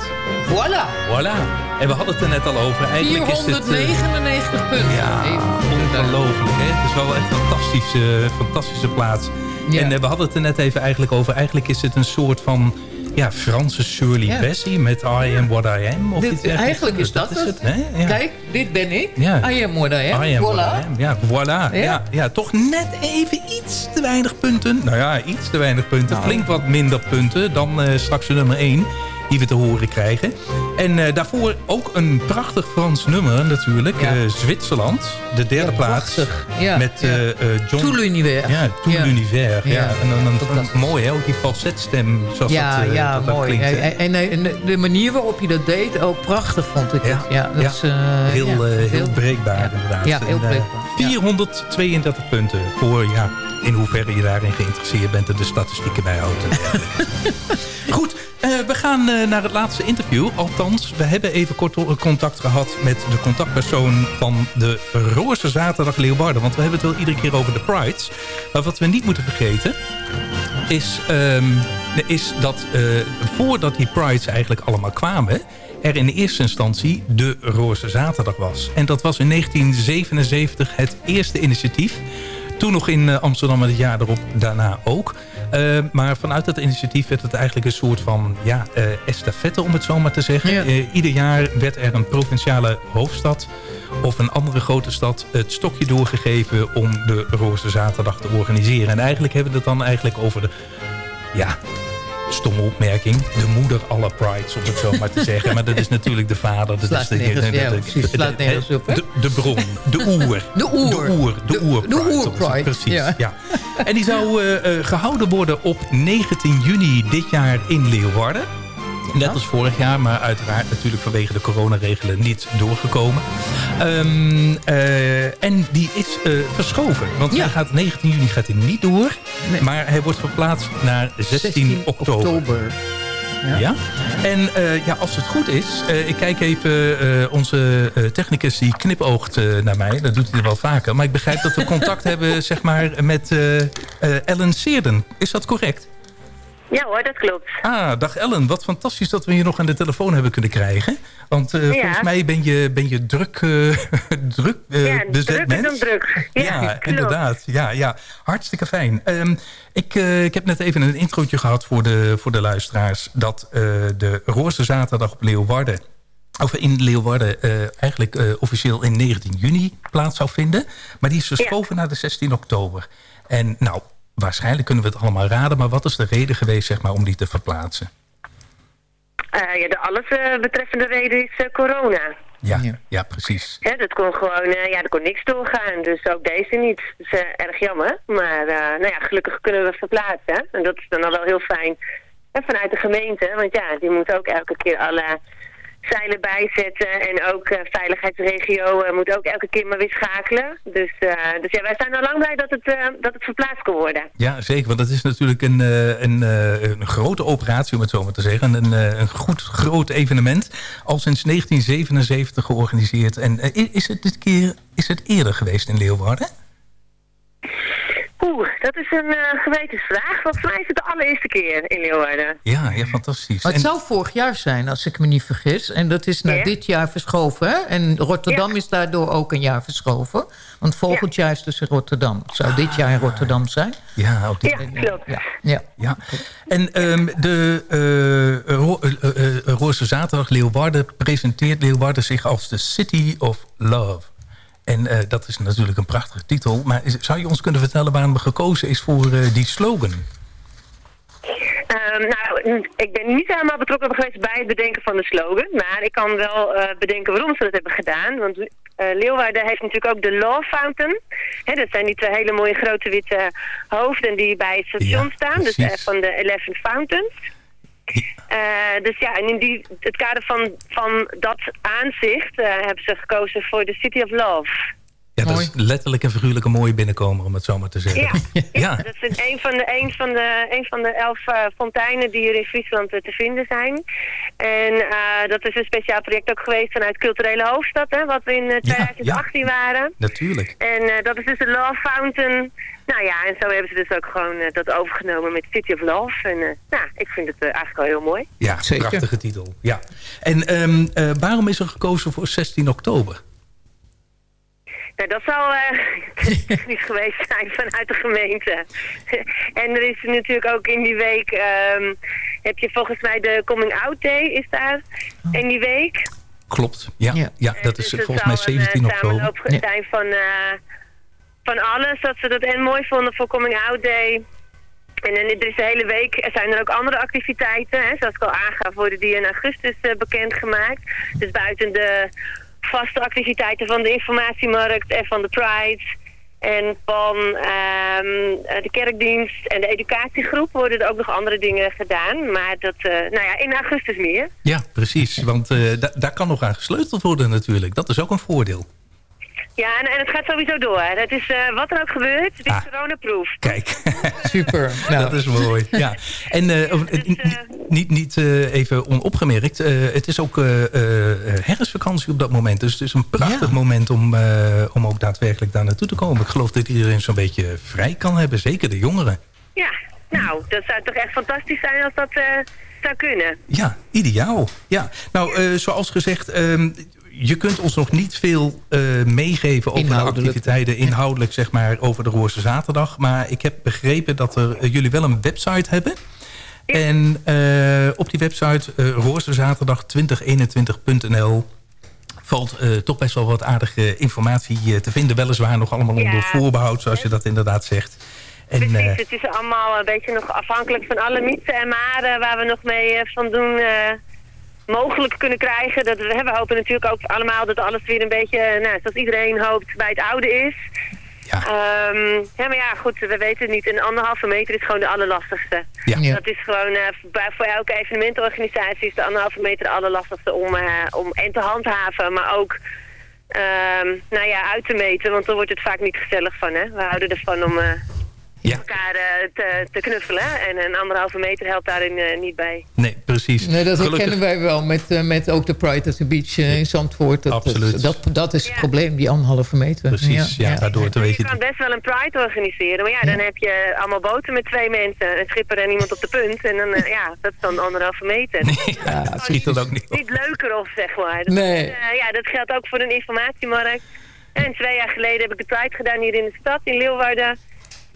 Voilà. Voilà. En we hadden het er net al over. Eigenlijk is het, eh, 499 punten. Ja, ongelooflijk. Hè? Het is wel echt een fantastische, fantastische plaats. Ja. En eh, we hadden het er net even eigenlijk over. Eigenlijk is het een soort van ja, Franse Shirley Ja. Bassey met I Am What I Am. Of Dit- eigenlijk is dat is het. Hè? Ja. Kijk, dit ben ik. Ja. I am what I am. I am what voilà. I am. Ja, voilà. Ja. Ja. Toch net even iets te weinig punten. Nou ja, iets te weinig punten. Flink wat minder punten dan eh, straks de nummer 1 die we te horen krijgen. En eh, daarvoor ook een prachtig Frans nummer natuurlijk. Ja. Eh, Zwitserland, de derde Ja, plaats. Ja, Met ja. eh, John... Tout l'univers. Ja, Tout l'univers. Ja. En dan een, mooi hè, ook die falsetstem zoals Ja, dat, ja, dat, mooi. klinkt. En, en, en de- manier waarop je dat deed, ook prachtig vond ik het. Ja, dat Ja. is, heel, heel breekbaar inderdaad. Ja, heel breekbaar. 432 punten voor, ja, in hoeverre je daarin geïnteresseerd bent en de statistieken bijhoudt. Goed, we gaan eh, naar het laatste interview. Althans, we hebben even kort contact gehad met de contactpersoon van de Roze Zaterdag Leeuwarden. Want we hebben het wel iedere keer over de Prides. Maar wat we niet moeten vergeten is, ehm, is dat eh, voordat die Prides eigenlijk allemaal kwamen... er in eerste instantie de Roze Zaterdag was. En dat was in 1977 het eerste initiatief. Toen nog in eh, Amsterdam en het jaar erop daarna ook. Eh, maar vanuit dat initiatief werd het eigenlijk een soort van ja, eh, estafette, om het zo maar te zeggen. Ja. Eh, ieder jaar werd er een provinciale hoofdstad of een andere grote stad het stokje doorgegeven om de Roze Zaterdag te organiseren. En eigenlijk hebben we het dan eigenlijk over de, ja, stomme opmerking, de moeder aller prides, om het zo maar te zeggen. Maar dat is natuurlijk de vader. Dat is de, de- bron, de oer. De oer. De oer, de, oer de pride, oer-pride, Precies, ja. ja. En die zou eh, eh, gehouden worden op 19 juni dit jaar in Leeuwarden. Net als vorig jaar, maar uiteraard natuurlijk vanwege de coronaregelen niet doorgekomen. Ehm, eh, en die is eh, verschoven. Want hij gaat 19 juni gaat hij niet door. Maar hij wordt verplaatst naar 16, oktober. Ja. En eh, ja, als het goed is, ik kijk even, onze technicus die knipoogt naar mij. Dat doet hij wel vaker. Maar ik begrijp dat we contact hebben zeg maar, met Ellen Seerden. Is dat correct? Ja hoor, dat klopt. Ah, dag Ellen. Wat fantastisch dat we je nog aan de telefoon hebben kunnen krijgen. Want eh, Ja. volgens mij ben je, ben je druk, eh, druk eh, ja, bezet mens. druk. Ja, Ja, klopt. inderdaad. Ja, ja. Hartstikke fijn. Ehm, ik, ik heb net even een introotje gehad voor de, voor de luisteraars... dat de Roze Zaterdag op Leeuwarden... of in Leeuwarden eigenlijk officieel in 19 juni plaats zou vinden. Maar die is verschoven naar de 16 oktober. En nou, waarschijnlijk kunnen we het allemaal raden... maar wat is de reden geweest zeg maar, om die te verplaatsen? Eh, ja, de alles eh, betreffende reden is eh, corona. Ja, ja. precies. Hè, dat kon gewoon, eh, ja, er kon niks doorgaan. Dus ook deze niet. Dat is erg jammer. Maar eh, nou ja, gelukkig kunnen we verplaatsen. En dat is dan al wel heel fijn. En vanuit de gemeente, want ja, die moet ook elke keer alle zeilen bijzetten. En ook eh, veiligheidsregio eh, moet ook elke keer maar weer schakelen. Dus, eh, dus ja, wij zijn al lang blij dat het, dat het verplaatst kan worden. Ja, zeker. Want dat is natuurlijk een, een, een grote operatie, om het zo maar te zeggen. Een, een goed groot evenement. Al sinds 1977 georganiseerd. En is het dit keer is het eerder geweest in Leeuwarden? Oeh, dat is een eh, gewetensvraag. Volgens mij is het de allereerste keer in Leeuwarden. Ja, ja fantastisch. Maar het En- zou vorig jaar zijn, als ik me niet vergis. En dat is naar Ja. dit jaar verschoven. Hè? En Rotterdam is daardoor ook een jaar verschoven. Want volgend jaar is dus in Rotterdam. Het zou dit jaar in Rotterdam zijn. Ja, ook dit Ja, klopt. Ja, ja. Ja. En ehm, de eh, Ro- eh, eh, eh, Roze Zaterdag Leeuwarden presenteert Leeuwarden zich als de City of Love. En eh, dat is natuurlijk een prachtige titel. Maar is- zou je ons kunnen vertellen waarom gekozen is voor eh, die slogan? Ehm, nou, n- ik ben niet helemaal betrokken geweest bij het bedenken van de slogan. Maar ik kan wel eh, bedenken waarom ze dat hebben gedaan. Want Leeuwarden heeft natuurlijk ook de Love Fountain. Dat zijn die twee hele mooie grote witte hoofden die bij het station Ja, staan. Dus precies. van de Eleven Fountains. Eh, dus ja, en in die, het kader van, van dat aanzicht eh, hebben ze gekozen voor de City of Love. Ja, dat is letterlijk en figuurlijk een mooie binnenkomer, om het zo maar te zeggen. Ja, Ja. dat is een van de, een van de, een van de elf eh, fonteinen die hier in Friesland eh, te vinden zijn. En eh, dat is een speciaal project ook geweest vanuit Culturele Hoofdstad, hè, wat we in eh, 2018 waren. Natuurlijk. En eh, dat is dus de Love Fountain. Nou ja, en zo hebben ze dus ook gewoon dat overgenomen met City of Love. En nou, ik vind het eigenlijk wel heel mooi. Ja, Zeker. prachtige titel. Ja. En ehm, eh, waarom is er gekozen voor 16 oktober? Nou, dat zal eh, niet geweest zijn vanuit de gemeente. en er is natuurlijk ook in die week, ehm, heb je volgens mij de Coming Out Day is daar in die week. Klopt, ja. Ja, dat is Dus het volgens mij zal een, 17 oktober. samenloop zijn van, eh, van alles. Dat ze dat en mooi vonden voor Coming Out Day. En er is de hele week er zijn er ook andere activiteiten. Hè, zoals ik al aangaf worden die in augustus eh, bekendgemaakt. Dus buiten de vaste activiteiten van de informatiemarkt en van de Pride... En van ehm, eh, de kerkdienst en de educatiegroep worden er ook nog andere dingen gedaan. Maar dat, eh, nou ja, in augustus meer. Ja, precies. Want eh, da- daar kan nog aan gesleuteld worden natuurlijk. Dat is ook een voordeel. Ja, en, en het gaat sowieso door. Het is eh, wat er ook gebeurt, het is Ah. coronaproof. Kijk, Super. dat is mooi. Ja. En eh, oh, dus, n- n- niet, niet eh, even onopgemerkt. eh, het is ook eh, eh, herfstvakantie op dat moment. Dus het is een prachtig moment om, eh, om ook daadwerkelijk daar naartoe te komen. Ik geloof dat iedereen zo'n beetje vrij kan hebben. Zeker de jongeren. Ja, nou, dat zou toch echt fantastisch zijn als dat eh, zou kunnen. Ja, ideaal. Ja. Nou, eh, zoals gezegd, ehm, je kunt ons nog niet veel eh, meegeven over de activiteiten, inhoudelijk zeg maar, over de Roze Zaterdag. Maar ik heb begrepen dat er, eh, jullie wel een website hebben. En eh, op die website uh, rozezaterdag2021.nl valt eh, toch best wel wat aardige informatie te vinden. Weliswaar nog allemaal onder voorbehoud, zoals je dat inderdaad zegt. En, Precies, eh, het is allemaal een beetje nog afhankelijk van alle mythen en maren waar we nog mee van doen eh, mogelijk kunnen krijgen. Dat, we, we hopen natuurlijk ook allemaal dat alles weer een beetje, eh, nou, zoals iedereen hoopt, bij het oude is. Ehm, ja, maar ja, goed, we weten het niet. Een anderhalve meter is gewoon de allerlastigste. Ja. Dat is gewoon, bij- voor elke evenementenorganisatie is de anderhalve meter de allerlastigste om, eh, om en te handhaven, maar ook ehm, nou ja, uit te meten, want dan wordt het vaak niet gezellig van, hè. We houden ervan om eh, elkaar eh, te, te knuffelen en een anderhalve meter helpt daarin eh, niet bij. Nee, precies. Nee, dat Gelukkig- herkennen wij wel met, eh, met ook de Pride at the Beach in Zandvoort. Dat, Absoluut. Dat, dat is het probleem, die anderhalve meter. Precies, ja, daardoor het een Je kan best wel een pride organiseren, maar ja, dan heb je allemaal boten met twee mensen, een schipper en iemand op de punt. En dan, ja, dat is dan anderhalve meter. Ja, het schiet dan ook niet. Niet leuker of zeg maar. Dat, Nee. is, eh, ja, dat geldt ook voor een informatiemarkt. En twee jaar geleden heb ik de Pride gedaan hier in de stad, in Leeuwarden.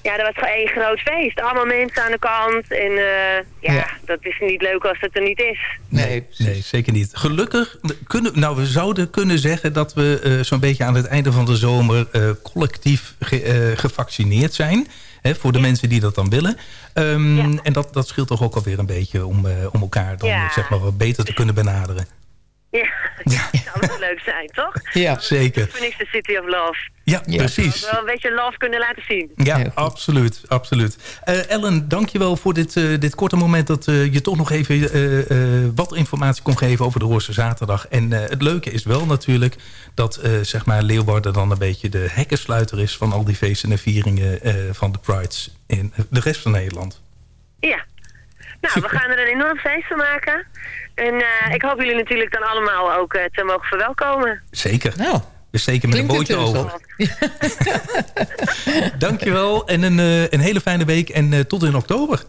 Ja, dat was gewoon één groot feest. Allemaal mensen aan de kant. En eh, ja, Ja. dat is niet leuk als het er niet is. Nee, Nee, zeker niet. Gelukkig kunnen, nou, we zouden kunnen zeggen dat we eh, zo'n beetje aan het einde van de zomer eh, collectief ge- eh, gevaccineerd zijn. Hè, voor de mensen die dat dan willen. Ehm, En dat, dat scheelt toch ook alweer een beetje om, eh, om elkaar dan Ja. zeg maar, wat beter te kunnen benaderen. Ja, wel leuk zijn, toch? Ja. Zeker. Phoenix the City of Love. Ja, Ja. precies. Wel een beetje love kunnen laten zien. Ja, absoluut. absoluut. Eh, Ellen, dankjewel voor dit, eh, dit korte moment... dat eh, je toch nog even eh, eh, wat informatie kon geven over de Roorse Zaterdag. En eh, het leuke is wel natuurlijk dat eh, zeg maar Leeuwarden dan een beetje de hekkensluiter is... van al die feesten en vieringen eh, van de Prides in de rest van Nederland. Ja. Nou, we gaan er een enorm feest van maken. En eh, ik hoop jullie natuurlijk dan allemaal ook eh, te mogen verwelkomen. Zeker. Nou, We steken met een bootje interessant. over. Dankjewel en een, eh, een hele fijne week en eh, tot in oktober.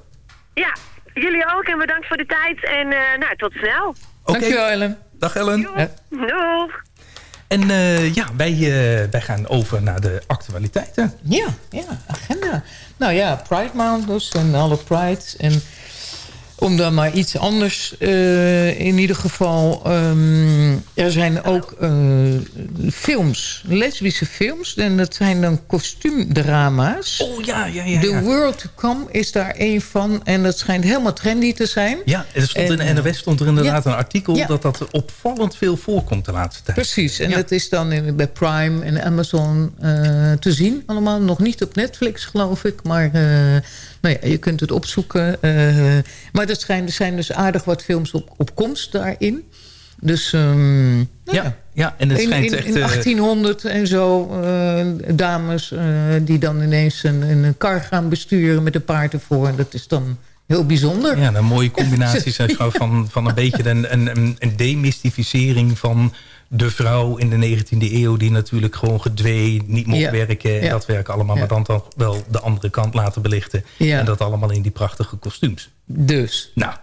Ja, jullie ook en bedankt voor de tijd. En eh, nou, tot snel. Oké. Dankjewel Ellen. Dag Ellen. Ja. Doeg! En eh, ja, wij, eh, wij gaan over naar de actualiteiten. Ja, ja, agenda. Nou ja, Pride Maand dus en alle Prides. En om dan maar iets anders eh, in ieder geval... ehm, er zijn ook eh, films, lesbische films. En dat zijn dan kostuumdrama's. Oh ja, ja, ja. The ja. World to Come is daar één van. En dat schijnt helemaal trendy te zijn. Ja, er stond in de NOS stond er inderdaad ja. een artikel... Ja. dat dat opvallend veel voorkomt de laatste tijd. Precies, en dat is dan in, bij Prime en Amazon eh, te zien allemaal. Nog niet op Netflix, geloof ik. Maar nou ja, je kunt het opzoeken. eh, maar er zijn, er zijn dus aardig wat films op, op komst daarin. Dus ehm, nou Ja, ja, en het in, schijnt in, echt... in eh, 1800 en zo, eh, dames eh, die dan ineens een, een kar gaan besturen met een paard ervoor. Dat is dan heel bijzonder. ja, een mooie combinatie van, van een beetje een, een, een demystificering van de vrouw in de 19e eeuw... die natuurlijk gewoon gedwee, niet mocht Ja. werken en Ja. dat werk allemaal... Ja. maar dan toch wel de andere kant laten belichten. En dat allemaal in die prachtige kostuums. Dus, Nou,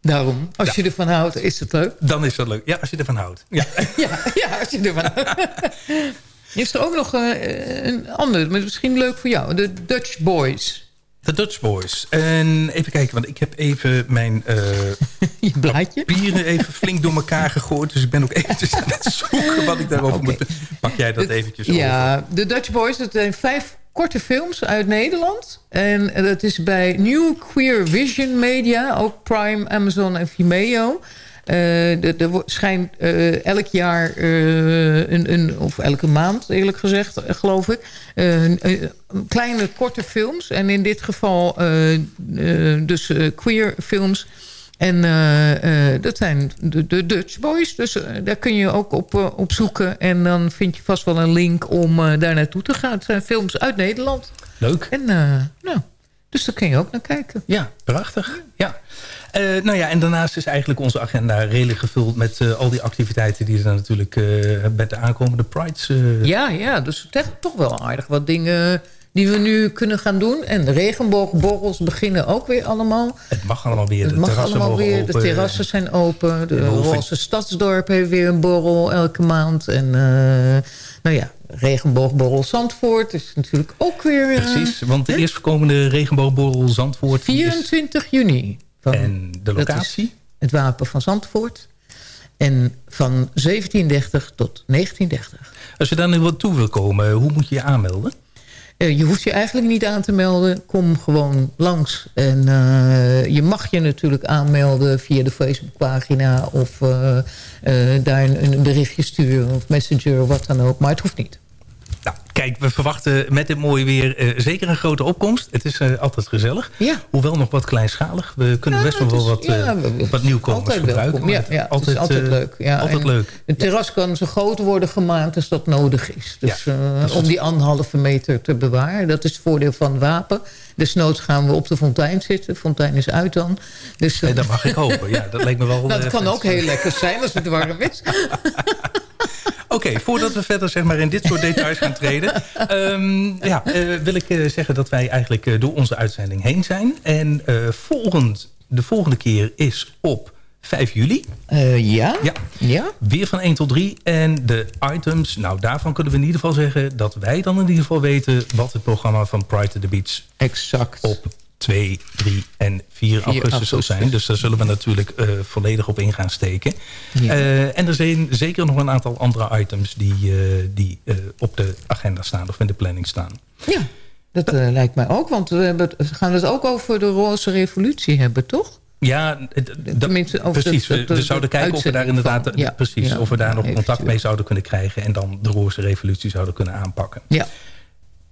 daarom, als je ervan houdt, is het leuk. dan is dat leuk. Ja, als je ervan houdt. Ja. Ja, ja als je ervan Is er ook nog eh, een ander, maar misschien leuk voor jou. De Dutch Boys. De Dutch Boys. En even kijken, want ik heb even mijn Je blaadje. papieren even flink door elkaar gegooid. Dus ik ben ook eventjes aan het zoeken wat ik daarover moet... Pak jij dat eventjes over? Ja, de Dutch Boys. Dat zijn vijf korte films uit Nederland. En dat is bij New Queer Vision Media. Ook Prime, Amazon en Vimeo. Eh, er wo- schijnt eh, elk jaar, eh, een, een, of elke maand eerlijk gezegd, eh, geloof ik... eh, kleine korte films. En in dit geval eh, eh, dus eh, queer films... En eh, eh, dat zijn de, de Dutch Boys. Dus eh, daar kun je ook op, eh, op zoeken. En dan vind je vast wel een link om eh, daar naartoe te gaan. Het zijn films uit Nederland. Leuk. En eh, nou, dus daar kun je ook naar kijken. Ja, prachtig. Ja. Eh, nou ja, en daarnaast is eigenlijk onze agenda redelijk gevuld... met eh, al die activiteiten die er natuurlijk eh, met de aankomende Prides... Ja, ja, dus echt toch wel aardig wat dingen die we nu kunnen gaan doen. En de regenboogborrels beginnen ook weer allemaal. Het mag allemaal weer. Het de mag terrassen allemaal weer. open. De terrassen zijn open. De Roze Stadsdorp heeft weer een borrel elke maand. En nou ja, regenboogborrel Zandvoort is natuurlijk ook weer... Precies, want de eerstkomende regenboogborrel Zandvoort... die is- 24 juni. Van, En de locatie? Het wapen van Zandvoort. En van 1730 tot 1930. Als je daar nu wat toe wil komen, hoe moet je je aanmelden? Eh, je hoeft je eigenlijk niet aan te melden. Kom gewoon langs. En eh, je mag je natuurlijk aanmelden via de Facebookpagina... of eh, daar een, een berichtje sturen of messenger, wat dan ook. Maar het hoeft niet. Nou, Kijk, we verwachten met dit mooie weer eh, zeker een grote opkomst. Het is eh, altijd gezellig. Ja. Hoewel nog wat kleinschalig. We kunnen best wel is- wat, eh, ja, wat nieuwkomers altijd gebruiken. welkom. Ja, ja, het is altijd eh, leuk. Ja, altijd leuk. Het terras kan zo groot worden gemaakt als dat nodig is. Dus om die anderhalve meter te bewaren. Dat is het voordeel van wapen. Desnoods gaan we op de fontein zitten. De fontein is uit dan. Dus, dat mag ik hopen. Ja, dat lijkt me wel... nou, dat kan ook heel lekker zijn als het warm is. Oké, voordat we verder zeg maar, in dit soort details gaan treden... ehm, ja, eh, wil ik eh, zeggen dat wij eigenlijk eh, door onze uitzending heen zijn. En volgend, de volgende keer is op 5 juli. Ja? Ja. ja? Weer van 1 tot 3. En de items, nou daarvan kunnen we in ieder geval zeggen... dat wij dan in ieder geval weten wat het programma van Pride to the Beach... exact op 2, 3 en 4 augustus zal augustus. zijn. Dus daar zullen we natuurlijk eh, volledig op in gaan steken. Ja. Eh, en er zijn zeker nog een aantal andere items... die, eh, die op de agenda staan of in de planning staan. Ja, dat lijkt mij ook. Want we, hebben we gaan het ook over de roze revolutie hebben, toch? Ja, Tenminste, over precies. we, de- we de zouden kijken of we daar inderdaad... van. Ja, precies, ja, of we daar nog contact mee zouden kunnen krijgen... en dan de roze revolutie zouden kunnen aanpakken. Ja.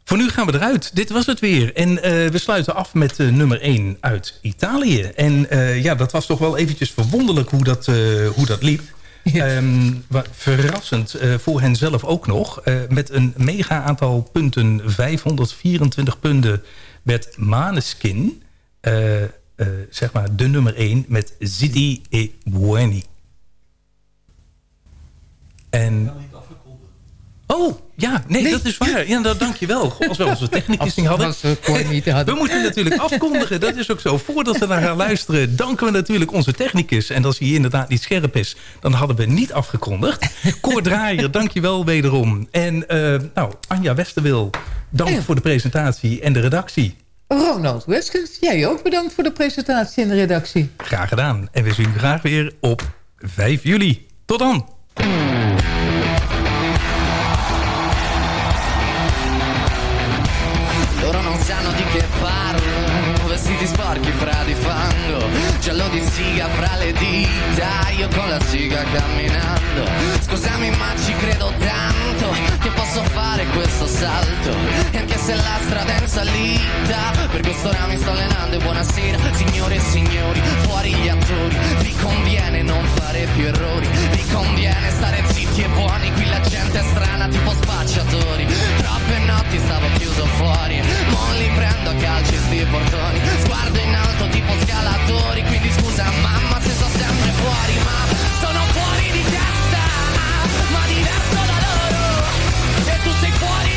Voor nu gaan we eruit. Dit was het weer. En eh, we sluiten af met eh, nummer 1 uit Italië. En eh, ja, dat was toch wel eventjes verwonderlijk hoe dat, hoe dat liep. Ehm, verrassend voor hen zelf ook nog. Met een mega aantal punten, 524 punten, werd Maneskin... zeg maar de nummer 1 met Zidi e Bueni. En... Oh, ja, nee, dat is waar. Ja, dat, dank je wel. Goh, als we onze technicus niet hadden. We Cor niet hadden. We moeten natuurlijk afkondigen, dat is ook zo. Voordat we naar gaan luisteren, danken we natuurlijk onze technicus. En als hij inderdaad niet scherp is, dan hadden we niet afgekondigd. Cor Draaier, dank je wel wederom. En eh, nou, Anja Westerwil, dank voor de presentatie en de redactie. Ronald Weskens, jij ook bedankt voor de presentatie en de redactie. Graag gedaan. En we zien u graag weer op 5 juli. Tot dan. sbarchi fra di Giallo di siga fra le dita Io con la siga camminando. Scusami ma ci credo tanto Che posso fare questo salto. E anche se la strada è in salita Per quest'ora mi sto allenando E buonasera signore e signori Fuori gli attori. Vi conviene non fare più errori Vi conviene stare zitti e buoni Qui la gente è strana tipo spacciatori. Troppe notti stavo chiuso fuori Mo li prendo a calci sti portoni. Sguardo in alto tipo scalatori Quindi fuori Ma sono fuori di testa Ma diverso da loro. E tu sei fuori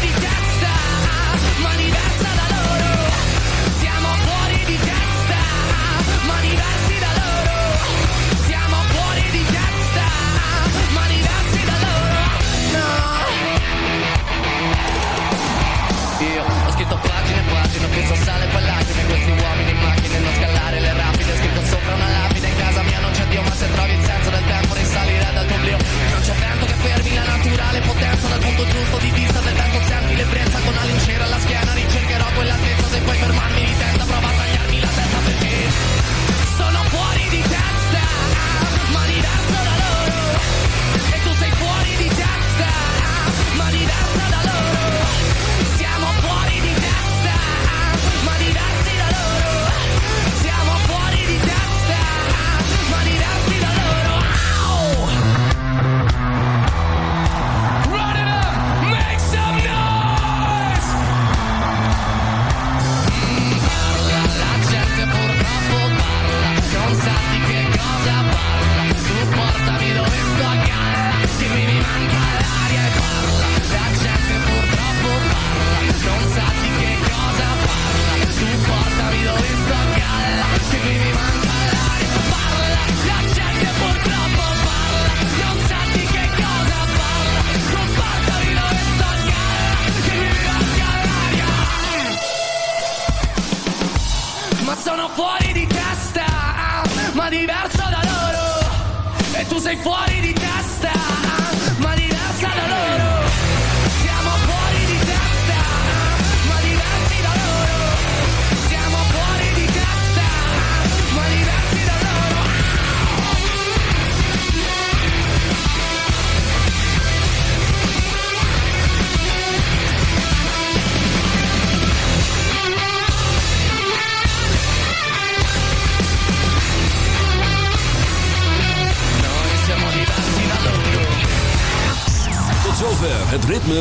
naturale potenza Dal punto giusto di vista del vento senti l'ebbrezza Con la lincera alla schiena ricercherò quell'altezza Se puoi fermarmi